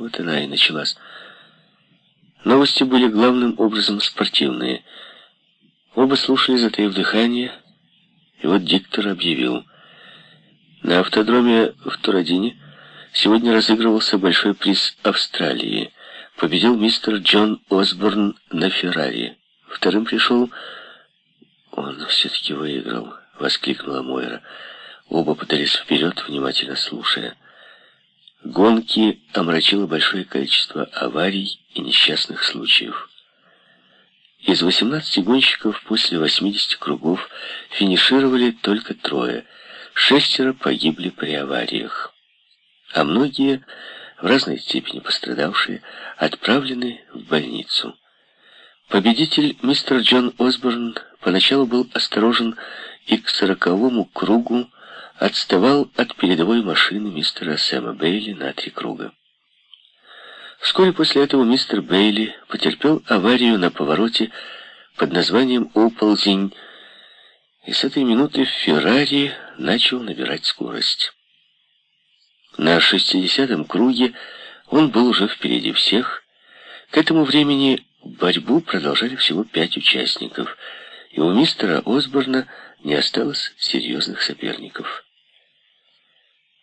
Вот она и началась. Новости были главным образом спортивные. Оба слушали, затаив дыхание, и вот диктор объявил. На автодроме в Турадине сегодня разыгрывался большой приз Австралии. Победил мистер Джон Осборн на Феррари. Вторым пришел... Он все-таки выиграл, воскликнула Мойра. Оба подались вперед, внимательно слушая. Гонки омрачило большое количество аварий и несчастных случаев. Из 18 гонщиков после 80 кругов финишировали только трое. Шестеро погибли при авариях. А многие, в разной степени пострадавшие, отправлены в больницу. Победитель мистер Джон Осборн поначалу был осторожен и к сороковому кругу отставал от передовой машины мистера Сэма Бейли на три круга. Вскоре после этого мистер Бейли потерпел аварию на повороте под названием «Оползень», и с этой минуты Феррари начал набирать скорость. На 60-м круге он был уже впереди всех. К этому времени борьбу продолжали всего пять участников, и у мистера Осборна не осталось серьезных соперников.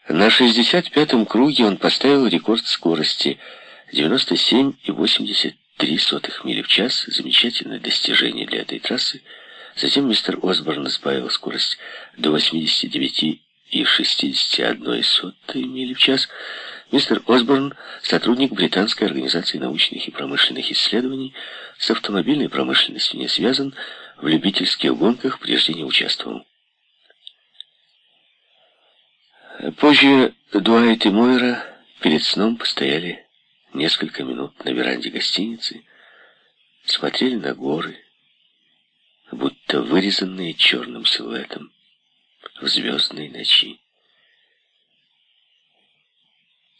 На 65-м круге он поставил рекорд скорости – 97,83 мили в час. Замечательное достижение для этой трассы. Затем мистер Осборн сбавил скорость до 89,61 мили в час. Мистер Осборн, сотрудник британской организации научных и промышленных исследований, с автомобильной промышленностью не связан, в любительских гонках прежде не участвовал. Позже Дуайт и Мойра перед сном постояли несколько минут на веранде гостиницы, смотрели на горы, будто вырезанные черным силуэтом в звездной ночи.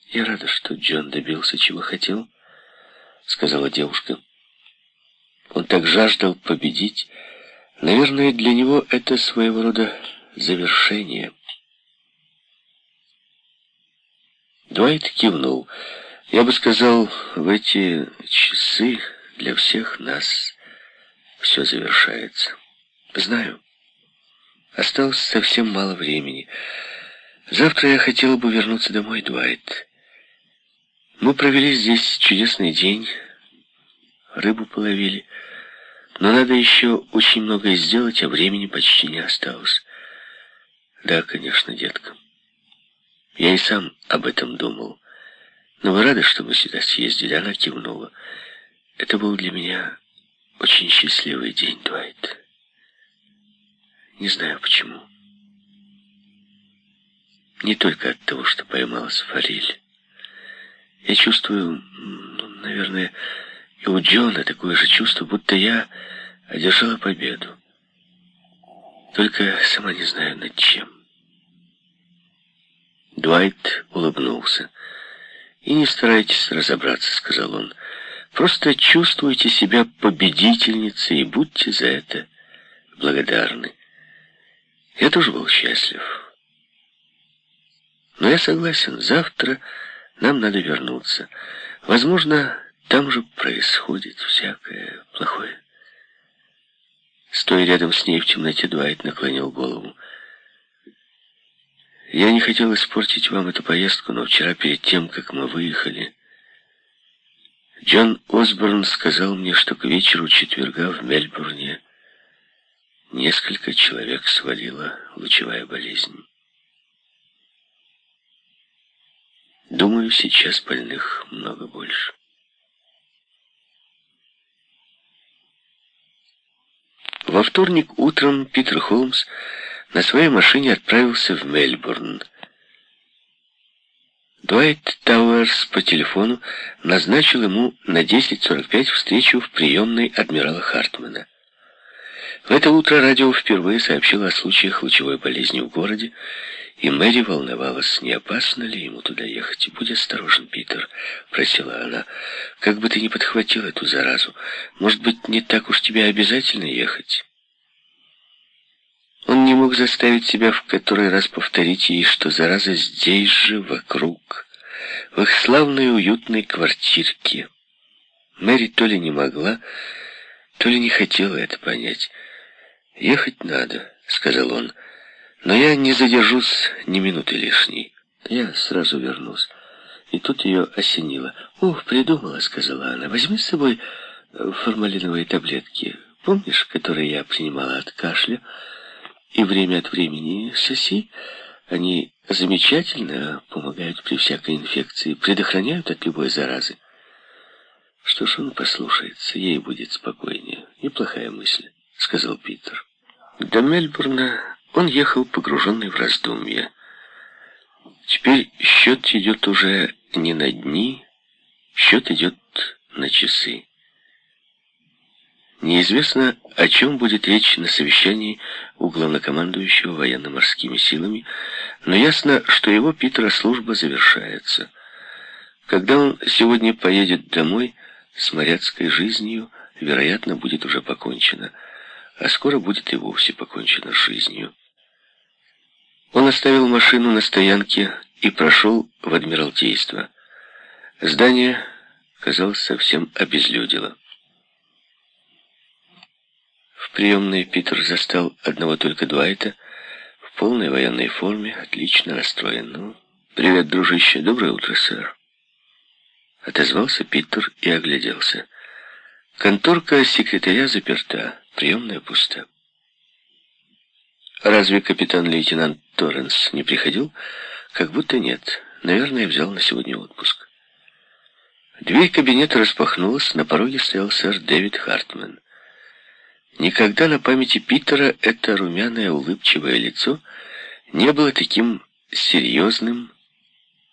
«Я рада, что Джон добился, чего хотел», — сказала девушка. «Он так жаждал победить. Наверное, для него это своего рода завершение». Дуайт кивнул. Я бы сказал, в эти часы для всех нас все завершается. Знаю. Осталось совсем мало времени. Завтра я хотела бы вернуться домой, Дуайт. Мы провели здесь чудесный день, рыбу половили, но надо еще очень многое сделать, а времени почти не осталось. Да, конечно, детка. Я и сам об этом думал. «Но вы рады, что мы сюда съездили?» Она кивнула. «Это был для меня очень счастливый день, Дуайт. Не знаю почему. Не только от того, что поймалась форель. Я чувствую, ну, наверное, и у Джона такое же чувство, будто я одержала победу. Только сама не знаю над чем». Дуайт улыбнулся. «И не старайтесь разобраться», — сказал он. «Просто чувствуйте себя победительницей и будьте за это благодарны. Я тоже был счастлив. Но я согласен, завтра нам надо вернуться. Возможно, там же происходит всякое плохое». Стоя рядом с ней в темноте, Дуайт наклонил голову. Я не хотел испортить вам эту поездку, но вчера перед тем, как мы выехали, Джон Осборн сказал мне, что к вечеру четверга в Мельбурне несколько человек свалила лучевая болезнь. Думаю, сейчас больных много больше. Во вторник утром Питер Холмс на своей машине отправился в Мельбурн. Дуайт Тауэрс по телефону назначил ему на 10.45 встречу в приемной адмирала Хартмана. В это утро радио впервые сообщило о случаях лучевой болезни в городе, и Мэри волновалась, не опасно ли ему туда ехать. «Будь осторожен, Питер», — просила она, — «как бы ты ни подхватил эту заразу. Может быть, не так уж тебе обязательно ехать?» Он не мог заставить себя в который раз повторить ей, что зараза здесь же, вокруг, в их славной уютной квартирке. Мэри то ли не могла, то ли не хотела это понять. «Ехать надо», — сказал он, — «но я не задержусь ни минуты лишней. Я сразу вернусь». И тут ее осенило. «Ух, придумала», — сказала она, — «возьми с собой формалиновые таблетки, помнишь, которые я принимала от кашля, и время от времени соси. Они замечательно помогают при всякой инфекции, предохраняют от любой заразы». Что ж, он послушается, ей будет спокойнее. Неплохая мысль, сказал Питер. До Мельбурна он ехал погруженный в раздумья. Теперь счет идет уже не на дни, счет идет на часы. Неизвестно, о чем будет речь на совещании у главнокомандующего военно-морскими силами, но ясно, что его Питера служба завершается. Когда он сегодня поедет домой, с моряцкой жизнью, вероятно, будет уже покончено, а скоро будет и вовсе покончено жизнью. Он оставил машину на стоянке и прошел в Адмиралтейство. Здание, казалось, совсем обезлюдило. Приемной Питер застал одного только Дуайта в полной военной форме, отлично настроен. «Ну, привет, дружище, доброе утро, сэр». Отозвался Питер и огляделся. Конторка секретаря заперта, приемная пуста. Разве капитан-лейтенант Торренс не приходил? Как будто нет. Наверное, взял на сегодня отпуск. Дверь кабинета распахнулась, на пороге стоял сэр Дэвид Хартман. Никогда на памяти Питера это румяное улыбчивое лицо не было таким серьезным,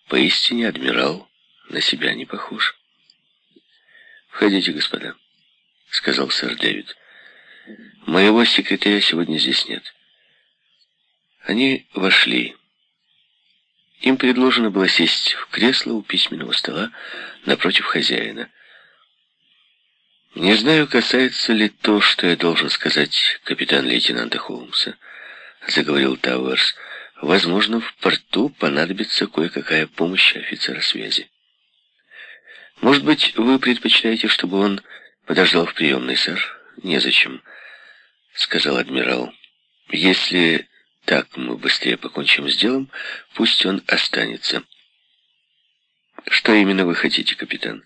поистине адмирал на себя не похож. «Входите, господа», — сказал сэр Дэвид. «Моего секретаря сегодня здесь нет». Они вошли. Им предложено было сесть в кресло у письменного стола напротив хозяина. «Не знаю, касается ли то, что я должен сказать капитан-лейтенанта Холмса», — заговорил Тауэрс. «Возможно, в порту понадобится кое-какая помощь офицера связи». Может быть, вы предпочитаете, чтобы он подождал в приемной, сэр? Незачем, сказал адмирал. Если так мы быстрее покончим с делом, пусть он останется. Что именно вы хотите, капитан?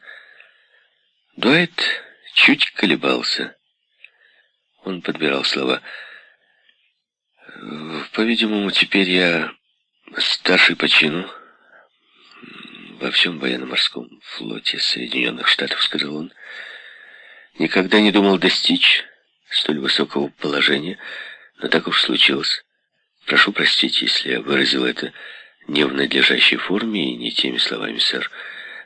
Дуайт чуть колебался. Он подбирал слова. По-видимому, теперь я старший по чину, во всем военно-морском флоте Соединенных Штатов, сказал он, никогда не думал достичь столь высокого положения, но так уж случилось. Прошу простить, если я выразил это не в надлежащей форме и не теми словами, сэр,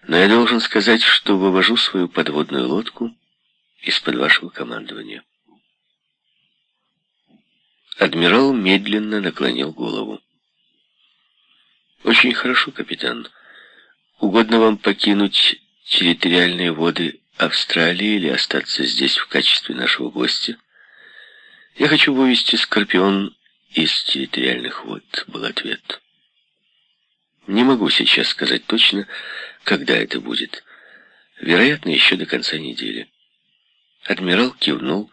но я должен сказать, что вывожу свою подводную лодку из-под вашего командования. Адмирал медленно наклонил голову. «Очень хорошо, капитан». Угодно вам покинуть территориальные воды Австралии или остаться здесь в качестве нашего гостя? Я хочу вывести Скорпион из территориальных вод, был ответ. Не могу сейчас сказать точно, когда это будет. Вероятно, еще до конца недели. Адмирал кивнул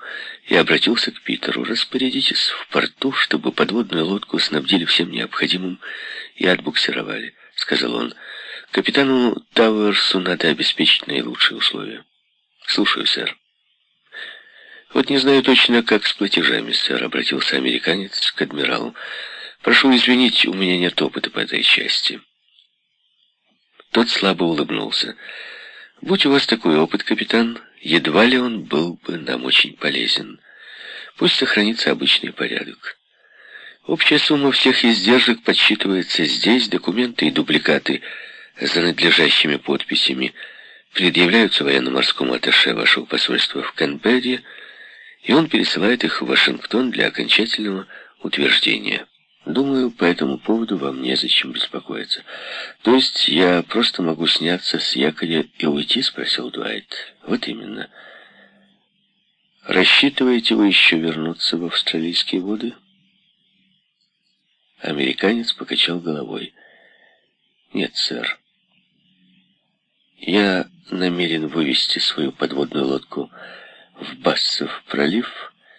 и обратился к Питеру. «Распорядитесь в порту, чтобы подводную лодку снабдили всем необходимым и отбуксировали», — сказал он. Капитану Тауэрсу надо обеспечить наилучшие условия. Слушаю, сэр. Вот не знаю точно, как с платежами, сэр, обратился американец к адмиралу. Прошу извинить, у меня нет опыта по этой части. Тот слабо улыбнулся. Будь у вас такой опыт, капитан, едва ли он был бы нам очень полезен. Пусть сохранится обычный порядок. Общая сумма всех издержек подсчитывается здесь, документы и дубликаты – за надлежащими подписями предъявляются военно-морскому атташе вашего посольства в Канберре, и он пересылает их в Вашингтон для окончательного утверждения. Думаю, по этому поводу вам незачем беспокоиться. То есть я просто могу сняться с якоря и уйти, спросил Дуайт. Вот именно. Рассчитываете вы еще вернуться в австралийские воды? Американец покачал головой. Нет, сэр. Я намерен вывести свою подводную лодку в Бассов пролив